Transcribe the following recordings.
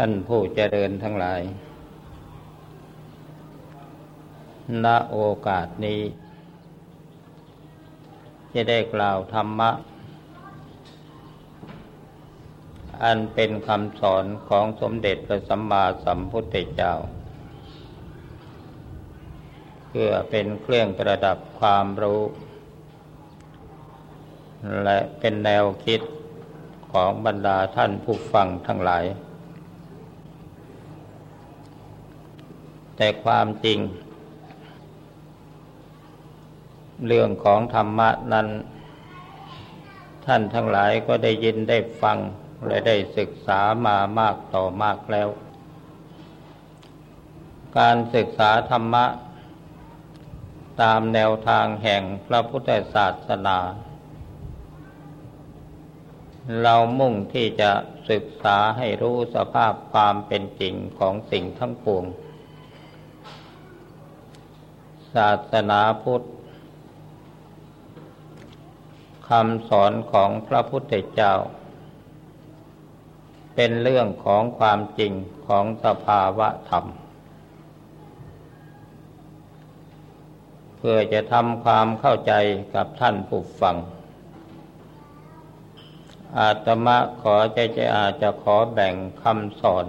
ท่านผู้เจริญทั้งหลาย ณ โอกาสนี้ จะได้กล่าวธรรมะ อันเป็นคำสอนของสมเด็จพระสัมมาสัมพุทธเจ้า เพื่อเป็นเครื่องประดับความรู้ และเป็นแนวคิดของบรรดาท่านผู้ฟังทั้งหลาย แต่ความจริง เรื่องของธรรมะนั้น ท่านทั้งหลายก็ได้ยินได้ฟัง และได้ศึกษามามากต่อมากแล้ว การศึกษาธรรมะ ตามแนวทางแห่งพระพุทธศาสนา เรามุ่งที่จะศึกษาให้รู้สภาพความเป็นจริงของสิ่งทั้งปวง ศาสนาพุทธคำสอนของพระพุทธเจ้า เป็นเรื่องของความจริงของสภาวะธรรม เพื่อจะทำความเข้าใจกับท่านผู้ฟัง อาตมาขอใจจะอาจจะขอแบ่งคำสอน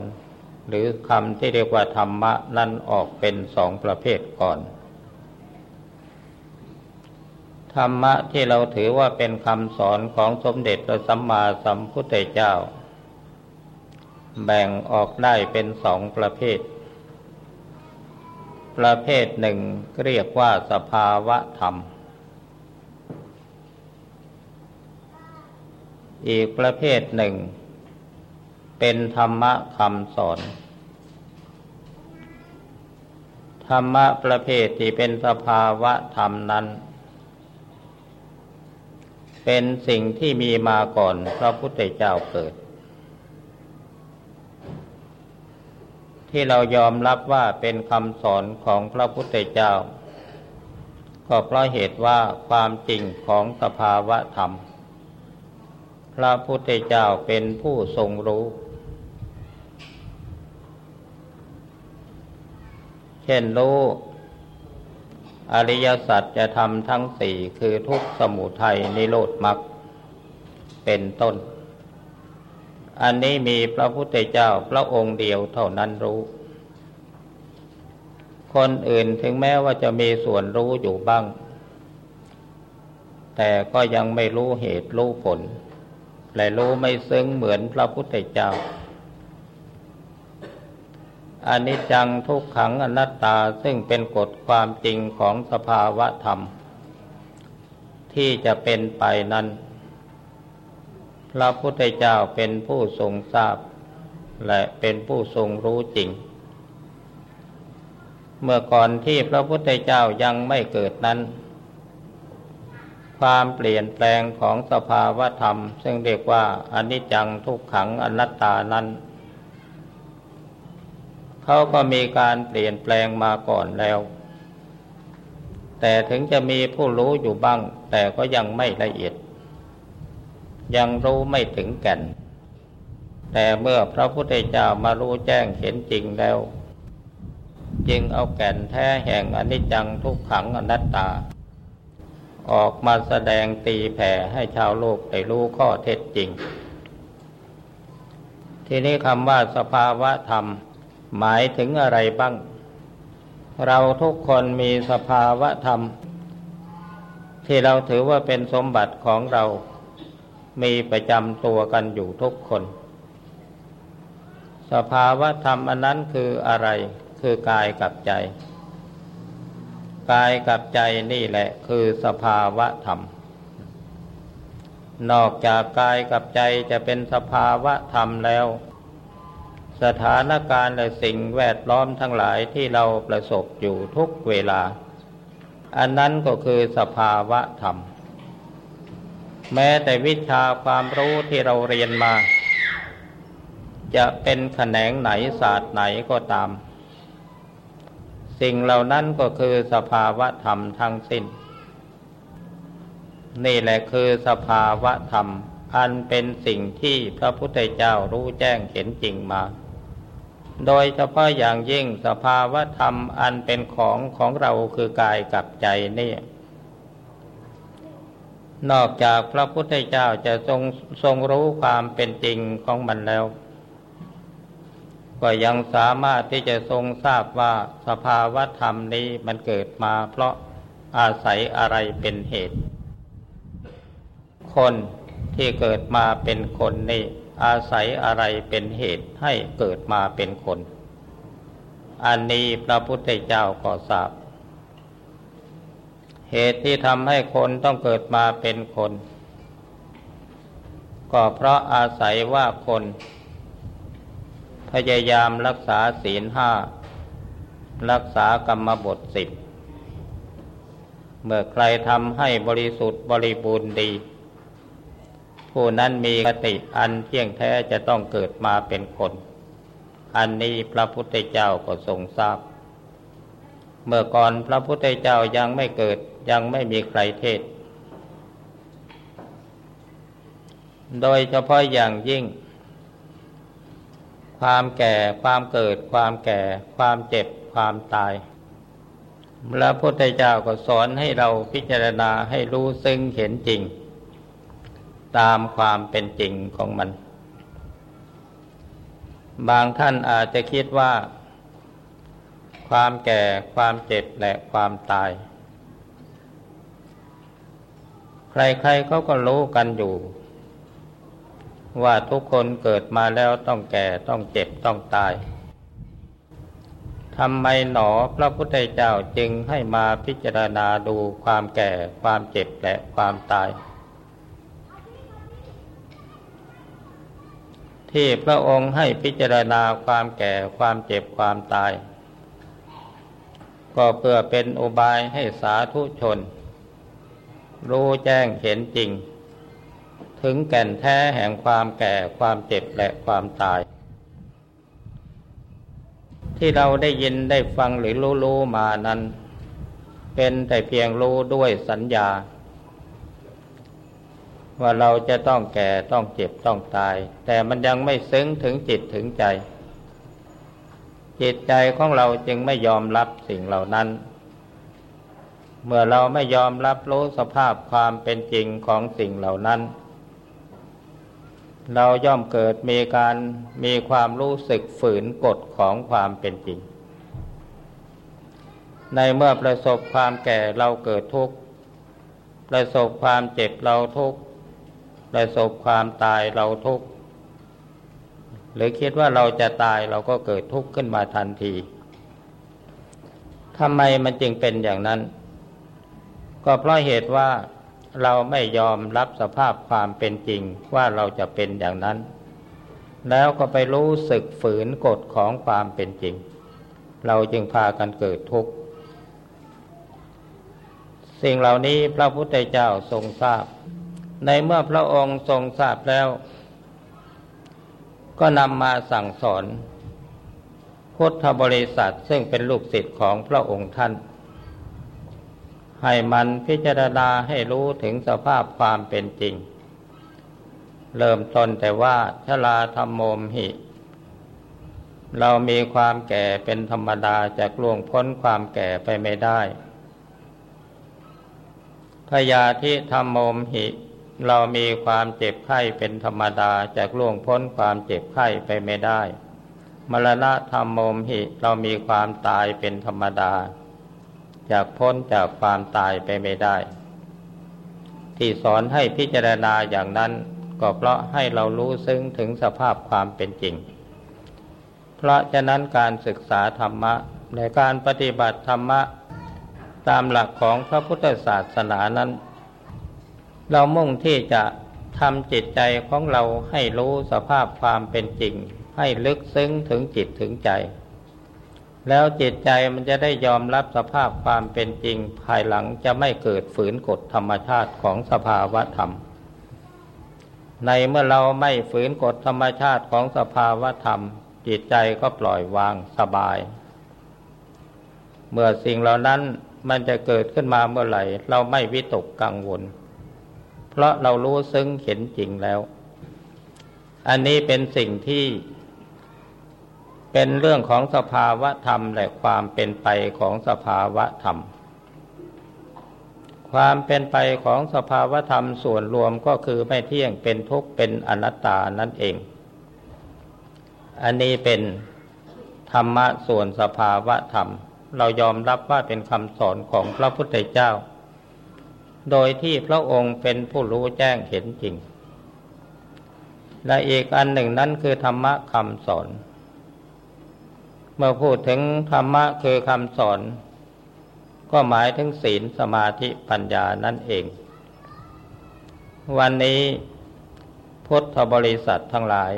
หรือคำที่เรียกว่าธรรมะนั้นออกเป็นสองประเภทก่อน ธรรมะที่เราถือว่าเป็นคำสอนของสมเด็จพระสัมมาสัมพุทธเจ้า แบ่งออกได้เป็นสองประเภท ประเภทหนึ่งเรียกว่าสภาวะธรรม อีกประเภทหนึ่ง เป็นธรรมะคำสอนธรรมะประเภทที่เป็นสภาวะธรรมนั้น เป็นสิ่งที่มีมาก่อนพระพุทธเจ้าเกิด ที่เรายอมรับว่าเป็นคำสอนของพระพุทธเจ้า ก็เพราะเหตุว่าความจริงของสภาวะธรรม พระพุทธเจ้าเป็นผู้ทรงรู้ เช่นรู้ อริยสัจจะทำทั้งสี่คือทุกสมุทัยนิโรธมรรคเป็นต้น อันนี้มีพระพุทธเจ้าพระองค์เดียวเท่านั้นรู้ คนอื่นถึงแม้ว่าจะมีส่วนรู้อยู่บ้าง แต่ก็ยังไม่รู้เหตุรู้ผล และรู้ไม่ซึ้งเหมือนพระพุทธเจ้า อนิจจังทุกขังอนัตตาซึ่งเป็นกฎความจริงของสภาวะธรรม ที่จะเป็นไปนั้น พระพุทธเจ้าเป็นผู้ทรงทราบ และเป็นผู้ทรงรู้จริง เมื่อก่อนที่พระพุทธเจ้ายังไม่เกิดนั้น ความเปลี่ยนแปลงของสภาวธรรม ซึ่งเรียกว่าอนิจจังทุกขังอนัตตานั้น เขาก็มีการเปลี่ยนแปลงมาก่อนแล้ว แต่ถึงจะมีผู้รู้อยู่บ้าง แต่ก็ยังไม่ละเอียด ยังรู้ไม่ถึงแก่น แต่เมื่อพระพุทธเจ้ามารู้แจ้งเห็นจริงแล้ว จึงเอาแก่นแท้แห่งอนิจจังทุกขังอนัตตา ออกมาแสดงตีแผ่ให้ชาวโลกได้รู้ข้อเท็จจริงทีนี้คำว่าสภาวะธรรม หมายถึงอะไรบ้าง เราทุกคนมีสภาวะธรรม ที่เราถือว่าเป็นสมบัติของเรา มีประจำตัวกันอยู่ทุกคน สภาวะธรรมอันนั้นคืออะไรคือกายกับใจ กายกับใจนี่แหละคือสภาวะธรรม นอกจากกายกับใจจะเป็นสภาวะธรรมแล้ว สถานการณ์และสิ่งแวดล้อมทั้งหลายที่เราประสบอยู่ทุกเวลา อันนั้นก็คือสภาวะธรรม แม้แต่วิชาความรู้ที่เราเรียนมา จะเป็นแขนงไหนศาสตร์ไหนก็ตาม สิ่งเหล่านั้นก็คือสภาวะธรรมทั้งสิ้น นี่แหละคือสภาวะธรรมอันเป็นสิ่งที่พระพุทธเจ้ารู้แจ้งเห็นจริงมา โดยเฉพาะอย่างยิ่งสภาวะธรรมอันเป็นของของเราคือกายกับใจนี่นอกจากพระพุทธเจ้าจะทรงทรงรู้ความเป็นจริงของมันแล้ว ก็ยังสามารถที่จะทรงทราบว่าสภาวะธรรมนี้มันเกิดมาเพราะอาศัยอะไรเป็นเหตุ คนที่เกิดมาเป็นคนนี่ อาศัยอะไรเป็นเหตุให้เกิดมาเป็นคน อันนี้พระพุทธเจ้าก็ทราบ เหตุที่ทำให้คนต้องเกิดมาเป็นคน ก็เพราะอาศัยว่าคน พยายามรักษาศีลห้า รักษากรรมบทสิบ เมื่อใครทำให้บริสุทธิ์บริบูรณ์ดี ผู้นั้นมีคติอันเที่ยงแท้จะต้องเกิดมาเป็นคน อันนี้พระพุทธเจ้าก็ทรงทราบ เมื่อก่อนพระพุทธเจ้ายังไม่เกิดยังไม่มีใครเทศ โดยเฉพาะอย่างยิ่ง ความแก่ความเกิด ความแก่ ความเจ็บความตายพระพุทธเจ้าก็สอนให้เราพิจารณาให้รู้ซึ่งเห็นจริง ตามความเป็นจริงของมัน บางท่านอาจจะคิดว่า ความแก่ความเจ็บและความตาย ใครๆเขาก็รู้กันอยู่ ว่าทุกคนเกิดมาแล้วต้องแก่ต้องเจ็บต้องตายทำไมหนอพระพุทธเจ้าจึงให้มาพิจารณาดูความแก่ความเจ็บและความตาย ที่พระองค์ให้พิจารณาความแก่ความเจ็บความตาย ก็เพื่อเป็นอุบายให้สาธุชน รู้แจ้งเห็นจริง ถึงแก่นแท้แห่งความแก่ความเจ็บและความตาย ที่เราได้ยินได้ฟังหรือรู้รู้มานั้น เป็นแต่เพียงรู้ด้วยสัญญา ว่าเราจะต้องแก่ต้องเจ็บต้องตาย แต่มันยังไม่ซึ้งถึงจิตถึงใจ จิตใจของเราจึงไม่ยอมรับสิ่งเหล่านั้น เมื่อเราไม่ยอมรับรู้สภาพความเป็นจริงของสิ่งเหล่านั้น เราย่อมเกิดมีการมีความรู้สึกฝืนกฎของความเป็นจริง ในเมื่อประสบความแก่เราเกิดทุกข์ประสบความเจ็บเราทุกข์ ประสบความตายเราทุกข์หรือคิดว่าเราจะตายเราก็เกิดทุกข์ขึ้นมาทันทีทำไมมันจึงเป็นอย่างนั้น ก็เพราะเหตุว่าเราไม่ยอมรับสภาพความเป็นจริงว่าเราจะเป็นอย่างนั้น แล้วก็ไปรู้สึกฝืนกฎของความเป็นจริง เราจึงพากันเกิดทุกข์ สิ่งเหล่านี้พระพุทธเจ้าทรงทราบ ในเมื่อพระองค์ทรงทราบแล้ว ก็นำมาสั่งสอน พุทธบริษัทซึ่งเป็นลูกศิษย์ของพระองค์ท่าน ให้มันพิจารณาให้รู้ถึงสภาพความเป็นจริง เริ่มต้นแต่ว่าชลาธรรมโมมหิ เรามีความแก่เป็นธรรมดาจะล่วงพ้นความแก่ไปไม่ได้พยาธิธรรมโมมหิ เรามีความเจ็บไข้เป็นธรรมดาจากล่วงพ้นความเจ็บไข้ไปไม่ได้ มรณะธรรมโมมหิเรามีความตายเป็นธรรมดาจากพ้นจากความตายไปไม่ได้ ที่สอนให้พิจารณาอย่างนั้นก็เพราะให้เรารู้ซึ้งถึงสภาพความเป็นจริง เพราะฉะนั้นการศึกษาธรรมะในการปฏิบัติธรรมะ ตามหลักของพระพุทธศาสนานั้น เรามุ่งที่จะทำจิตใจของเราให้รู้สภาพความเป็นจริง ให้ลึกซึ้งถึงจิตถึงใจ แล้วจิตใจมันจะได้ยอมรับสภาพความเป็นจริง ภายหลังจะไม่เกิดฝืนกฎธรรมชาติของสภาวะธรรม ในเมื่อเราไม่ฝืนกฎธรรมชาติของสภาวะธรรม จิตใจก็ปล่อยวางสบาย เมื่อสิ่งเหล่านั้นมันจะเกิดขึ้นมาเมื่อไหร่ เราไม่วิตกกังวล เพราะเรารู้ซึ้งเห็นจริงแล้ว อันนี้เป็นสิ่งที่ เป็นเรื่องของสภาวะธรรมและความเป็นไปของสภาวะธรรม ความเป็นไปของสภาวะธรรมส่วนรวมก็คือไม่เที่ยงเป็นทุกข์เป็นอนัตตานั่นเอง อันนี้เป็นธรรมะส่วนสภาวะธรรม เรายอมรับว่าเป็นคำสอนของพระพุทธเจ้า โดยที่พระองค์เป็นผู้รู้แจ้งเห็นจริง และอีกอันหนึ่งนั้นคือธรรมะคำสอน เมื่อพูดถึงธรรมะคือคำสอน ก็หมายถึงศีลสมาธิปัญญานั่นเอง วันนี้พุทธบริษัททั้งหลาย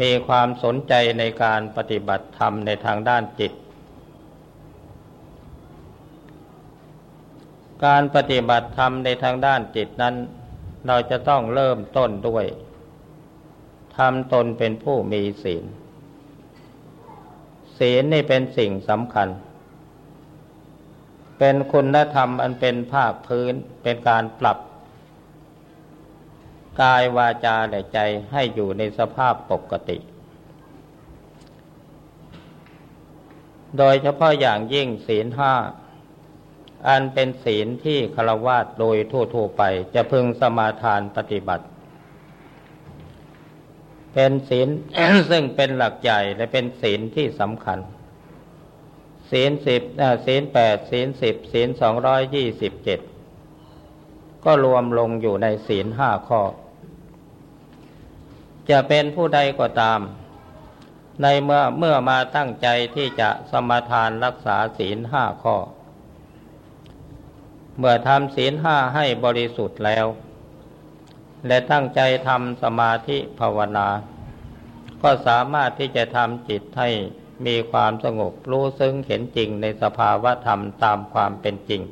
มีความสนใจในการปฏิบัติธรรมในทางด้านจิต การปฏิบัติธรรมในทางด้านจิตนั้น เราจะต้องเริ่มต้นด้วยทำตนเป็นผู้มีศีล ศีลนี่เป็นสิ่งสำคัญ เป็นคุณธรรมอันเป็นภาคพื้นเป็นการปรับ กายวาจาและใจให้อยู่ในสภาพปกติ โดยเฉพาะอย่างยิ่งศีลห้า อันเป็นศีลที่คารวาสโดยทั่วๆไปจะพึงสมาทานปฏิบัติ เป็นศีลซึ่งเป็นหลักใหญ่และเป็นศีลที่สำคัญ ศีลสิบศีลแปดศีลสิบศีลสองร้อยยี่สิบเจ็ดก็รวมลงอยู่ในศีลห้าข้อ จะเป็นผู้ใดก็ตาม ในเมื่อเมื่อมาตั้งใจที่จะสมาทานรักษาศีลห้าข้อ เมื่อทำศีลห้าให้บริสุทธิ์แล้ว และตั้งใจทำสมาธิภาวนา ก็สามารถที่จะทำจิตให้มีความสงบรู้ซึ้งเห็นจริงในสภาวะธรรมตามความเป็นจริง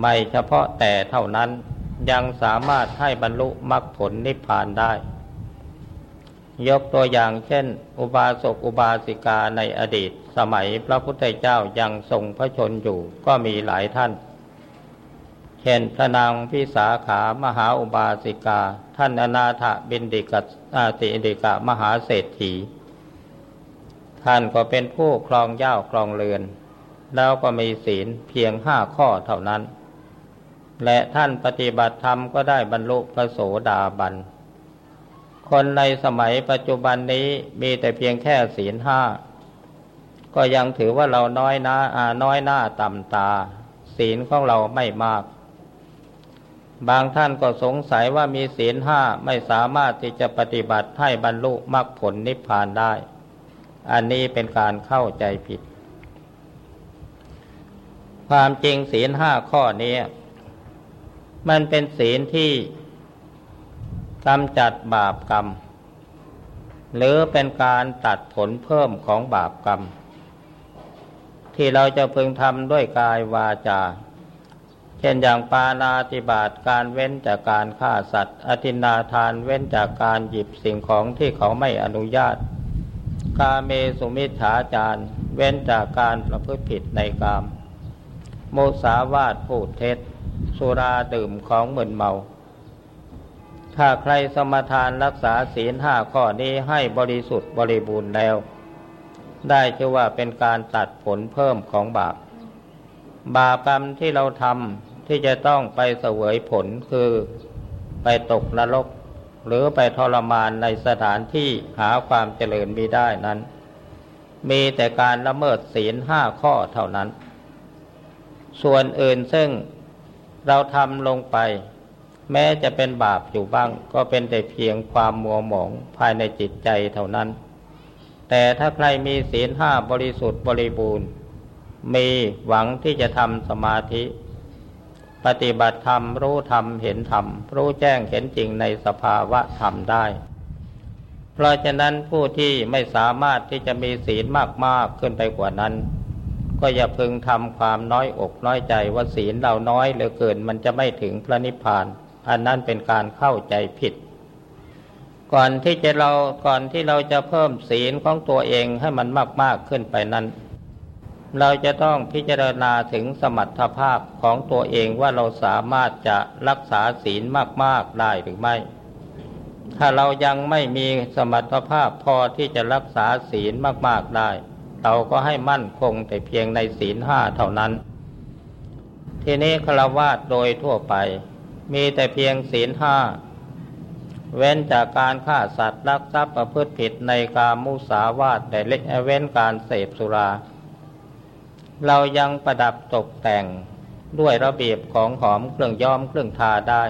ไม่เฉพาะแต่เท่านั้นยังสามารถให้บรรลุมรรคผลนิพพานได้ ยกตัวอย่างเช่น อุบาสกอุบาสิกาในอดีต สมัยพระพุทธเจ้ายังทรงพระชนอยู่ก็มีหลายท่าน เช่นพระนางพิสาขามหาอุบาสิกา ท่านอนาถบินดิกอาติอิดิกะมหาเศรษฐี ท่านก็เป็นผู้ครองเย้าครองเรือน แล้วก็มีศีลเพียงห้าข้อเท่านั้น และท่านปฏิบัติธรรมก็ได้บรรลุพระโสดาบัน คนในสมัยปัจจุบันนี้มีแต่เพียงแค่ศีลห้าก็ยังถือว่าเราน้อยหน้าอาน้อยหน้าต่ำตา ศีลของเราไม่มาก บางท่านก็สงสัยว่ามีศีลห้าไม่สามารถที่จะปฏิบัติให้บรรลุมรรคผลนิพพานได้ อันนี้เป็นการเข้าใจผิด ความจริงศีลห้าข้อนี้มันเป็นศีลที่กำจัดบาปกรรม หรือเป็นการตัดผลเพิ่มของบาปกรรม ที่เราจะพึงทำด้วยกายวาจา ช่นอย่างปานาติบาตการเว้นจากการฆ่าสัตว์ อธินาทานเว้นจากการหยิบสิ่งของที่เขาไม่อนุญาต กาเมสุมิฉาจารเว้นจากการประพฤติผิดในกาม โมสาวาทพูดเท็จ สุราดื่มของมึนเมา ถ้าใครสมทานรักษาศีลห้าข้อนี้ให้บริสุทธิ์บริบูรณ์แล้ว ได้ชื่อว่าเป็นการตัดผลเพิ่มของบาป บาปกรรมที่เราทำ ที่จะต้องไปเสวยผลคือไปตกนรก หรือไปทรมานในสถานที่หาความเจริญมีได้นั้น มีแต่การละเมิดศีลห้าข้อเท่านั้น ส่วนอื่นซึ่งเราทำลงไป แม้จะเป็นบาปอยู่บ้าง ก็เป็นแต่เพียงความมัวหมองภายในจิตใจเท่านั้น แต่ถ้าใครมีศีลห้าบริสุทธิ์บริบูรณ์ มีหวังที่จะทำสมาธิ ปฏิบัติธรรมรู้ธรรมเห็นธรรม รู้แจ้งเห็นจริงในสภาวะธรรมได้ เพราะฉะนั้นผู้ที่ไม่สามารถที่จะมีศีลมากๆขึ้นไปกว่านั้น ก็อย่าพึงทำความน้อยอกน้อยใจว่าศีลเราน้อยเหลือเกินมันจะไม่ถึงพระนิพพาน อันนั้นเป็นการเข้าใจผิด ก่อนที่จะเราก่อนที่เราจะเพิ่มศีลของตัวเองให้มันมากๆขึ้นไปนั้น เราจะต้องพิจารณาถึงสมรรถภาพของตัวเองว่าเราสามารถจะรักษาศีลมาก ๆ ได้หรือไม่ ถ้าเรายังไม่มีสมรรถภาพพอที่จะรักษาศีลมาก ๆ ได้ เราก็ให้มั่นคงแต่เพียงในศีลห้าเท่านั้น ทีนี้ฆราวาสโดยทั่วไป มีแต่เพียงศีลห้าเว้นจากการฆ่าสัตว์รักทรัพย์ประพฤติผิดในการมุสาวาทแต่เล็กเว้นการเสพสุรา เรายังประดับตกแต่งด้วยระเบียบของหอมเครื่องย้อมเครื่องทาได้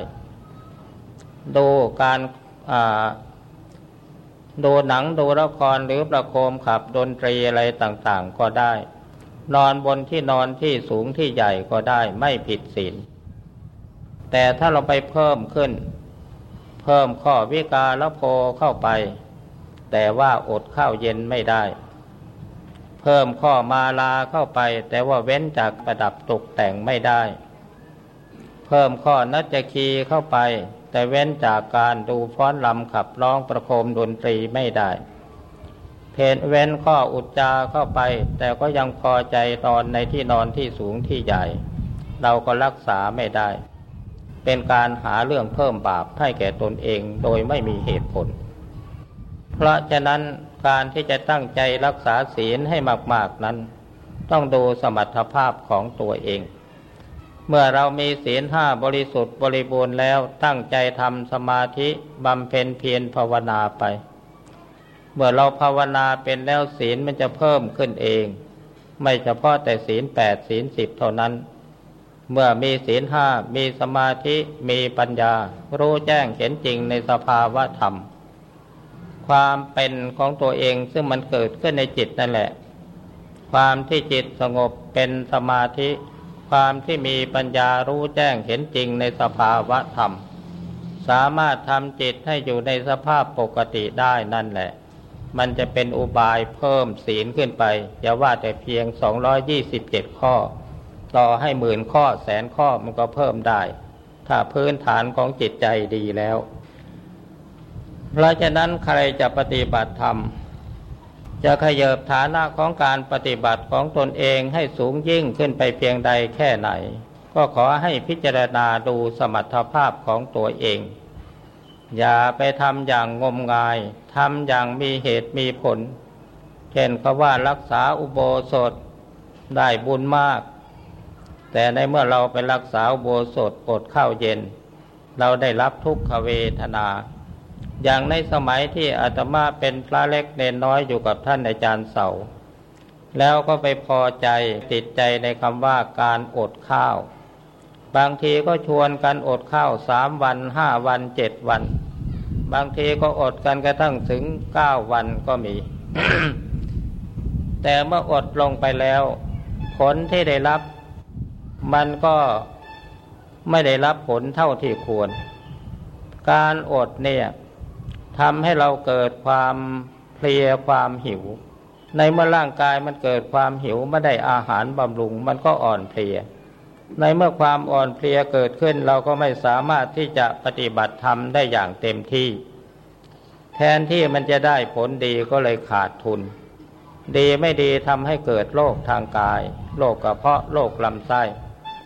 ดูการดูหนังดูละครหรือประโคมขับดนตรีอะไรต่างๆก็ได้ นอนบนที่นอนที่สูงที่ใหญ่ก็ได้ไม่ผิดศีลแต่ถ้าเราไปเพิ่มขึ้น เพิ่มข้อวิกาละโพเข้าไป แต่ว่าอดข้าวเย็นไม่ได้ เพิ่มข้อมาลาเข้าไป แต่ว่าเว้นจากประดับตกแต่งไม่ได้ เพิ่มข้อนัจคีเข้าไป แต่เว้นจากการดูฟ้อนลำขับร้องประโคมดนตรีไม่ได้ เพนเว้นข้ออุจจาเข้าไป แต่ก็ยังพอใจนอนในที่นอนที่สูงที่ใหญ่ เราก็รักษาไม่ได้ เป็นการหาเรื่องเพิ่มบาปให้แก่ตนเองโดยไม่มีเหตุผล เพราะฉะนั้นการที่จะตั้งใจรักษาศีลให้มาก ๆนั้น ต้องดูสมรรถภาพของตัวเอง เมื่อเรามีศีลห้าบริสุทธิ์บริบูรณ์แล้วตั้งใจทำสมาธิบำเพ็ญเพียรภาวนาไป เมื่อเราภาวนาเป็นแล้วศีลมันจะเพิ่มขึ้นเอง ไม่เฉพาะแต่ศีลแปดศีลสิบเท่านั้น เมื่อมีศีลห้ามีสมาธิมีปัญญา รู้แจ้งเห็นจริงในสภาวะธรรม ความเป็นของตัวเองซึ่งมันเกิดขึ้นในจิตนั่นแหละ ความที่จิตสงบเป็นสมาธิ ความที่มีปัญญารู้แจ้งเห็นจริงในสภาวะธรรม สามารถทำจิตให้อยู่ในสภาพปกติได้นั่นแหละ มันจะเป็นอุบายเพิ่มศีลขึ้นไปอย่าว่าแต่เพียง 227 ข้อ ต่อให้หมื่นข้อแสนข้อมันก็เพิ่มได้ ถ้าพื้นฐานของจิตใจดีแล้ว เพราะฉะนั้นใครจะปฏิบัติธรรม จะขยบฐานะของการปฏิบัติของตนเองให้สูงยิ่งขึ้นไปเพียงใดแค่ไหน ก็ขอให้พิจารณาดูสมรรถภาพของตัวเอง อย่าไปทำอย่างงมงายทำอย่างมีเหตุมีผล เช่นเขาว่ารักษาอุโบสถได้บุญมาก แต่ในเมื่อเราไปรักษาอุโบสถอดข้าวเย็น เราได้รับทุกขเวทนา อย่างในสมัยที่อาตมาเป็นพระเล็กเนนน้อยอยู่กับท่านอาจารย์เสา แล้วก็ไปพอใจติดใจในคำว่าการอดข้าว บางทีก็ชวนกันอดข้าวสามวันห้าวันเจ็ดวัน บางทีก็อดกันกระทั่งถึงเก้าวันก็มี แต่เมื่ออดลงไปแล้ว ผลที่ได้รับ มันก็ไม่ได้รับผลเท่าที่ควร การอดเนี่ย ทำให้เราเกิดความเพลียความหิว ในเมื่อร่างกายมันเกิดความหิวไม่ได้อาหารบำรุง มันก็อ่อนเพลีย ในเมื่อความอ่อนเพลียเกิดขึ้นเราก็ไม่สามารถที่จะปฏิบัติธรรมได้อย่างเต็มที่ แทนที่มันจะได้ผลดีก็เลยขาดทุน ดีไม่ดีทำให้เกิดโรคทางกายโรคกระเพาะโรคลำไส้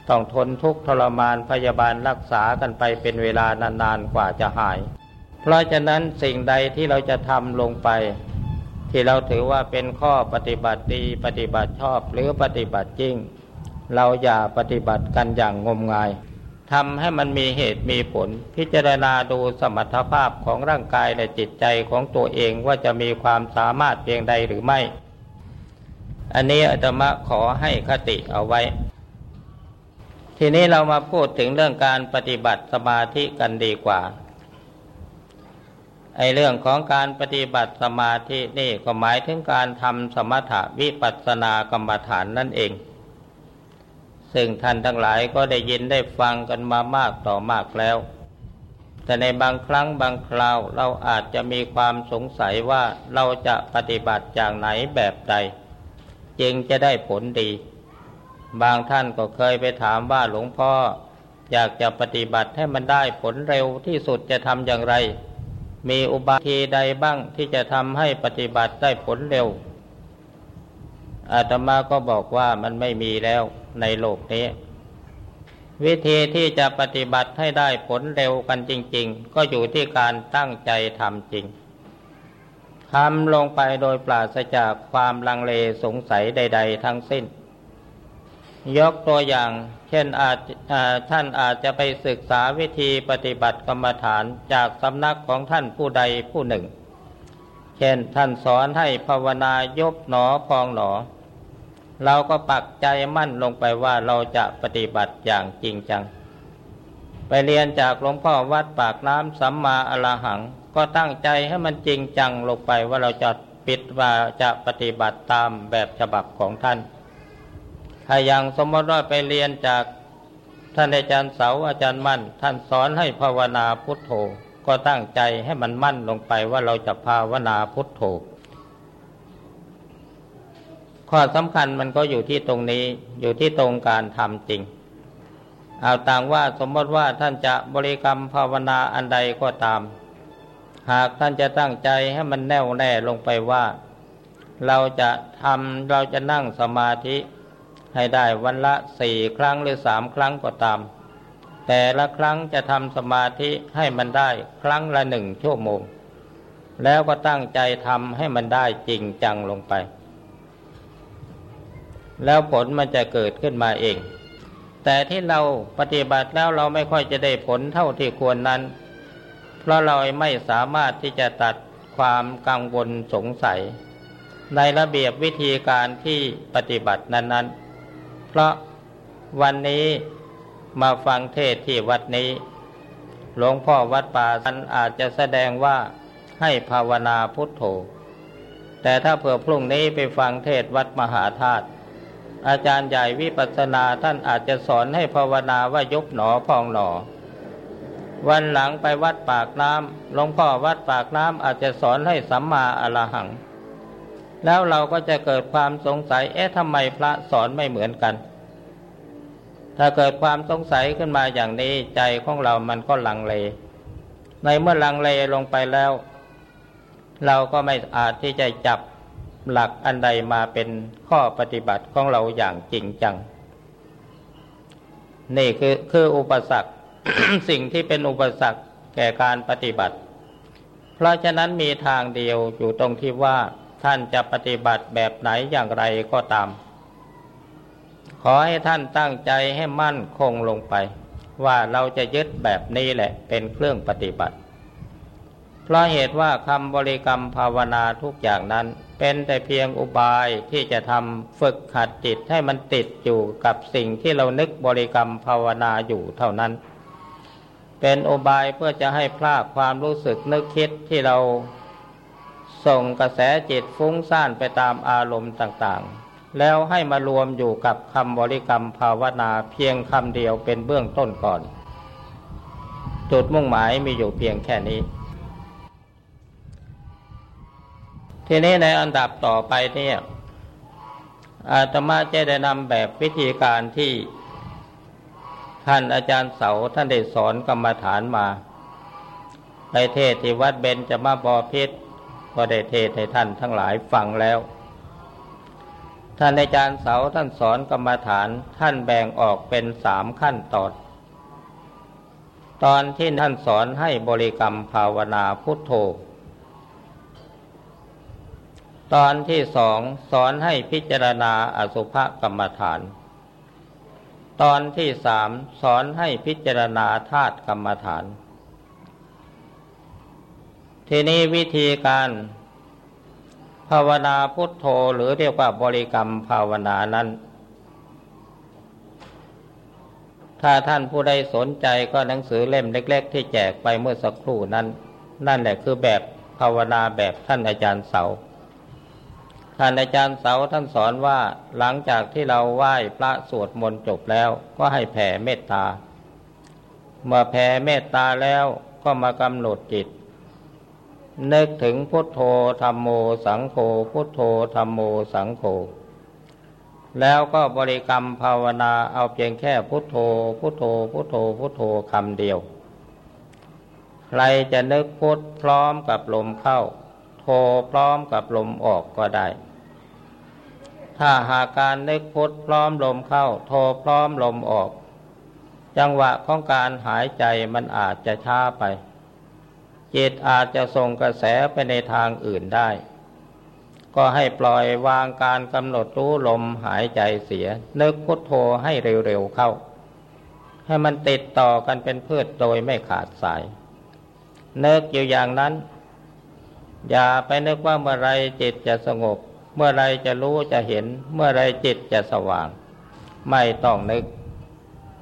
ต้องทนทุกข์ทรมานพยาบาลรักษากันไปเป็นเวลานานๆกว่าจะหาย ราะฉะนั้นสิ่งใดที่เราจะทำลงไป ที่เราถือว่าเป็นข้อปฏิบัติดีปฏิบัติชอบหรือปฏิบัติจริง เราอย่าปฏิบัติกันอย่างงมงายทำให้มันมีเหตุมีผล พิจารณาดูสมรรถภาพของร่างกายและจิตใจของตัวเองว่าจะมีความสามารถเพียงใดหรือไม่ อันนี้อาตมาขอให้คติเอาไว้ ทีนี้เรามาพูดถึงเรื่องการปฏิบัติสมาธิกันดีกว่า ไอเรื่องของการปฏิบัติสมาธินี่ก็หมายถึงการทำสมถะวิปัสสนากรรมฐานนั่นเอง ซึ่งท่านทั้งหลายก็ได้ยินได้ฟังกันมามากต่อมากแล้ว แต่ในบางครั้งบางคราวเราอาจจะมีความสงสัยว่าเราจะปฏิบัติอย่างไหนแบบใด จึงจะได้ผลดี บางท่านก็เคยไปถามว่าหลวงพ่ออยากจะปฏิบัติให้มันได้ผลเร็วที่สุดจะทำอย่างไร มีอุบายทีใดบ้างที่จะทำให้ปฏิบัติได้ผลเร็ว อาตมาก็บอกว่ามันไม่มีแล้วในโลกนี้ วิธีที่จะปฏิบัติให้ได้ผลเร็วกันจริง ๆ ก็อยู่ที่การตั้งใจทำจริงทำลงไปโดยปราศจากความลังเลสงสัยใด ๆ ทั้งสิ้น ยกตัวอย่าง เช่นอาจท่านอาจจะไปศึกษาวิธีปฏิบัติกรรมฐานจากสำนักของท่านผู้ใดผู้หนึ่ง เช่นท่านสอนให้ภาวนายบหนอพองหนอ เราก็ปักใจมั่นลงไปว่าเราจะปฏิบัติอย่างจริงจัง ไปเรียนจากหลวงพ่อวัดปากน้ำสัมมาอรหัง ก็ตั้งใจให้มันจริงจังลงไปว่าเราจะปิดว่าจะปฏิบัติตามแบบฉบับของท่าน ถ้าอย่างสมมติว่าไปเรียนจากท่านอาจารย์เสาอาจารย์มั่น ท่านสอนให้ภาวนาพุทโธ ก็ตั้งใจให้มันมั่นลงไปว่าเราจะภาวนาพุทโธ ข้อสำคัญมันก็อยู่ที่ตรงนี้อยู่ที่ตรงการทำจริง เอาต่างว่าสมมติว่าท่านจะบริกรรมภาวนาอันใดก็ตาม หากท่านจะตั้งใจให้มันแน่วแน่ลงไปว่า เราจะทำเราจะนั่งสมาธิ ให้ได้วันละสี่ครั้งหรือสามครั้งก็ตาม แต่ละครั้งจะทำสมาธิให้มันได้ครั้งละหนึ่งชั่วโมง แล้วก็ตั้งใจทำให้มันได้จริงจังลงไป แล้วผลมันจะเกิดขึ้นมาเอง แต่ที่เราปฏิบัติแล้วเราไม่ค่อยจะได้ผลเท่าที่ควรนั้น เพราะเราไม่สามารถที่จะตัดความกังวลสงสัย ในระเบียบวิธีการที่ปฏิบัตินั้น ๆ ราะวันนี้มาฟังเทศที่วัดนี้ หลวงพ่อวัดป่าท่านอาจจะแสดงว่าให้ภาวนาพุทโธ แต่ถ้าเผื่อพรุ่งนี้ไปฟังเทศวัดมหาธาตุอาจารย์ใหญ่วิปัสสนาท่านอาจจะสอนให้ภาวนาว่ายกหนอพองหนอ วันหลังไปวัดปากน้ำหลวงพ่อวัดปากน้ำอาจจะสอนให้สัมมาอรหัง แล้วเราก็จะเกิดความสงสัยเอ๊ะทำไมพระสอนไม่เหมือนกัน ถ้าเกิดความสงสัยขึ้นมาอย่างนี้ใจของเรามันก็ลังเล ในเมื่อลังเลลงไปแล้ว เราก็ไม่อาจที่จะจับหลักอันใดมาเป็นข้อปฏิบัติของเราอย่างจริงจัง นี่คือคืออุปสรรคสิ่งที่เป็นอุปสรรคแก่การปฏิบัติ เพราะฉะนั้นมีทางเดียวอยู่ตรงที่ว่าท่านจะปฏิบัติแบบไหนอย่างไรก็ตาม ขอให้ท่านตั้งใจให้มั่นคงลงไป ว่าเราจะยึดแบบนี้แหละเป็นเครื่องปฏิบัติ เพราะเหตุว่าคำบริกรรมภาวนาทุกอย่างนั้น เป็นแต่เพียงอุบายที่จะทำฝึกหัดจิตให้มันติดอยู่กับสิ่งที่เรานึกบริกรรมภาวนาอยู่เท่านั้น เป็นโอบายเพื่อจะให้พลากความรู้สึกนึกคิดที่เราส่งกระแสจิตฟุ้งซ่านไปตามอารมณ์ต่างๆ แล้วให้มารวมอยู่กับคำบริกรรมภาวนาเพียงคำเดียวเป็นเบื้องต้นก่อน จุดมุ่งหมายมีอยู่เพียงแค่นี้ ทีนี้ในอันดับต่อไปเนี่ยอาตมาจะได้นำแบบวิธีการที่ท่านอาจารย์เสาท่านได้สอนกรรมฐานมาในเทศที่วัดเบนจะมาบอพิษก็ได้เทศให้ท่านทั้งหลายฟังแล้ว ท่านอาจารย์เสาท่านสอนกรรมฐานท่านแบ่งออกเป็นสามขั้นตอน ตอนที่ท่านสอนให้บริกรรมภาวนาพุทโธ ตอนที่สองสอนให้พิจารณาอสุภกรรมฐาน ตอนที่สามสอนให้พิจารณาธาตุกรรมฐาน ทีนี้วิธีการ ภาวนาพุทโธหรือเรียกว่าบริกรรมภาวนานั้น ถ้าท่านผู้ใดสนใจก็หนังสือเล่มเล็ก ๆ ที่แจกไปเมื่อสักครู่นั้น นั่นแหละคือแบบภาวนาแบบท่านอาจารย์เสา ท่านอาจารย์เสาท่านสอนว่าหลังจากที่เราไหว้พระสวดมนต์จบแล้วก็ให้แผ่เมตตา เมื่อแผ่เมตตาแล้วก็มากำหนดจิต นึกถึงพุทโธธรรมโมสังโฆพุทโธธรรมโมสังโฆแล้วก็บริกรรมภาวนาเอาเพียงแค่พุทโธพุทโธพุทโธพุทโธคำเดียว ใครจะนึกพุทพร้อมกับลมเข้า โธพร้อมกับลมออกก็ได้ ถ้าหากการนึกพุทพร้อมลมเข้าโทพร้อมลมออก จังหวะของการหายใจมันอาจจะช้าไป จิตอาจจะส่งกระแสไปในทางอื่นได้ ก็ให้ปล่อยวางการกำหนดรู้ลมหายใจเสีย นึกพุทโธให้เร็วๆเข้า ให้มันติดต่อกันเป็นพื่อโดยไม่ขาดสาย นึกอยู่อย่างนั้น อย่าไปนึกว่าเมื่อไรจิตจะสงบ เมื่อไรจะรู้จะเห็น เมื่อไรจิตจะสว่าง ไม่ต้องนึก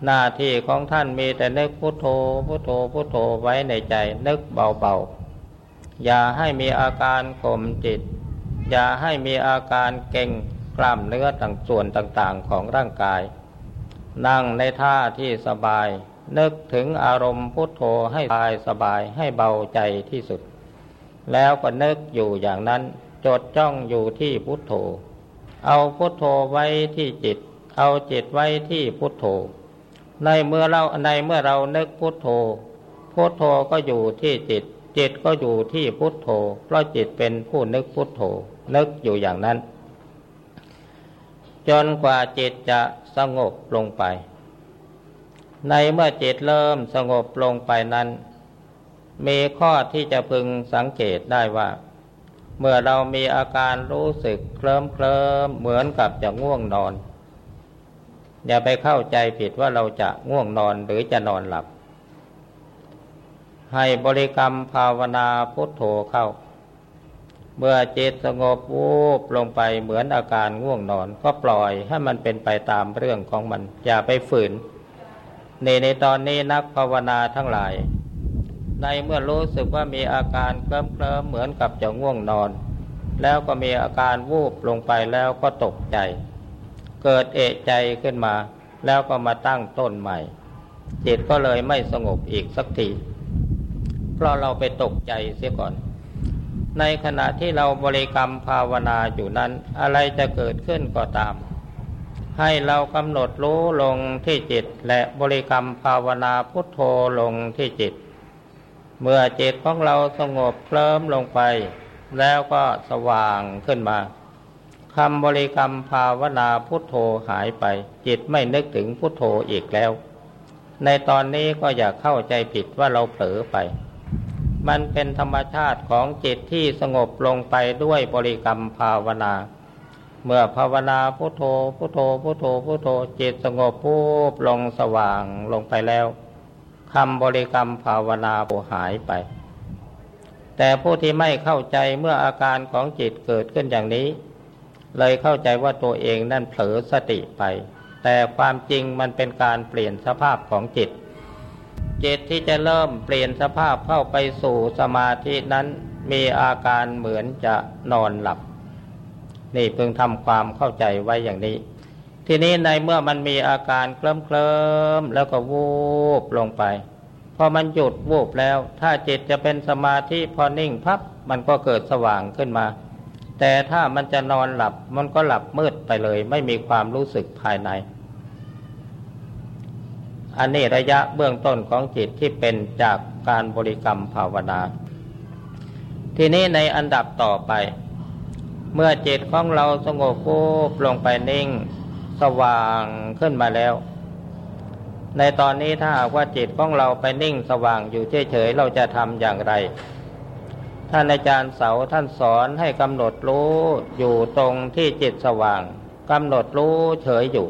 หน้าที่ของท่านมีแต่นึกพุโทโธพุโทโธพุโทโธไว้ในใจ นึกเบาๆ อย่าให้มีอาการข่มจิต อย่าให้มีอาการเก่งกล้ามเนื้อต่างส่วนต่างๆของร่างกาย นั่งในท่าที่สบาย นึกถึงอารมณ์พุทโธให้สบายสบายให้เบาใจที่สุด แล้วก็นึกอยู่อย่างนั้นจดจ้องอยู่ที่พุทโธ เอาพุทโธไว้ที่จิต เอาจิตไว้ที่พุทโธ ในเมื่อเราในเมื่อเรานึกพุทโธ พุทโธก็อยู่ที่จิต จิตก็อยู่ที่พุทโธ เพราะจิตเป็นผู้นึกพุทโธ นึกอยู่อย่างนั้น จนกว่าจิตจะสงบลงไป ในเมื่อจิตเริ่มสงบลงไปนั้น มีข้อที่จะพึงสังเกตได้ว่าเมื่อเรามีอาการรู้สึกเคลิ้มเคลิมเหมือนกับจะง่วงนอน อย่าไปเข้าใจผิดว่าเราจะง่วงนอนหรือจะนอนหลับ ให้บริกรรมภาวนาพุทโธเข้า เมื่อจิตสงบวูบลงไปเหมือนอาการง่วงนอน ก็ปล่อยให้มันเป็นไปตามเรื่องของมัน อย่าไปฝืน ในในตอนนี้นักภาวนาทั้งหลาย ในเมื่อรู้สึกว่ามีอาการเคลิ้มเคลิมเหมือนกับจะง่วงนอน แล้วก็มีอาการวูบลงไปแล้วก็ตกใจ เกิดเอะใจขึ้นมา แล้วก็มาตั้งต้นใหม่ จิตก็เลยไม่สงบอีกสักที เพราะเราไปตกใจเสียก่อน ในขณะที่เราบริกรรมภาวนาอยู่นั้น อะไรจะเกิดขึ้นก็ตาม ให้เรากำหนดรู้ลงที่จิต และบริกรรมภาวนาพุทโธลงที่จิต เมื่อจิตของเราสงบเคลิ้มลงไป แล้วก็สว่างขึ้นมา คำบริกรรมภาวนาพุทโธหายไป จิตไม่นึกถึงพุทโธอีกแล้ว ในตอนนี้ก็อย่าเข้าใจผิดว่าเราเผลอไป มันเป็นธรรมชาติของจิตที่สงบลงไปด้วยบริกรรมภาวนา เมื่อภาวนาพุทโธพุทโธพุทโธพุทโธจิตสงบพูบลงสว่างลงไปแล้วคำบริกรรมภาวนาโหายไป แต่ผู้ที่ไม่เข้าใจเมื่ออาการของจิตเกิดขึ้นอย่างนี้ เลยเข้าใจว่าตัวเองนั่นเผลอสติไป แต่ความจริงมันเป็นการเปลี่ยนสภาพของจิต จิตที่จะเริ่มเปลี่ยนสภาพเข้าไปสู่สมาธินั้นมีอาการเหมือนจะนอนหลับ นี่เพิ่งทำความเข้าใจไว้อย่างนี้ ทีนี้ในเมื่อมันมีอาการเคลิ้มเคลิมแล้วก็วูบลงไป พอมันหยุดวูบแล้ว ถ้าจิตจะเป็นสมาธิพอนิ่งพับมันก็เกิดสว่างขึ้นมา แต่ถ้ามันจะนอนหลับมันก็หลับมืดไปเลย ไม่มีความรู้สึกภายใน อันนี้ระยะเบื้องต้นของจิตที่เป็นจากการบริกรรมภาวนา ทีนี้ในอันดับต่อไป เมื่อจิตของเราสงบปุ๊บลงไปนิ่งสว่างขึ้นมาแล้ว ในตอนนี้ถ้าหากว่าจิตของเราไปนิ่งสว่างอยู่เฉยๆเราจะทำอย่างไร ท่านอาจารย์เสาท่านสอนให้กำหนดรู้อยู่ตรงที่จิตสว่างกำหนดรู้เฉยอยู่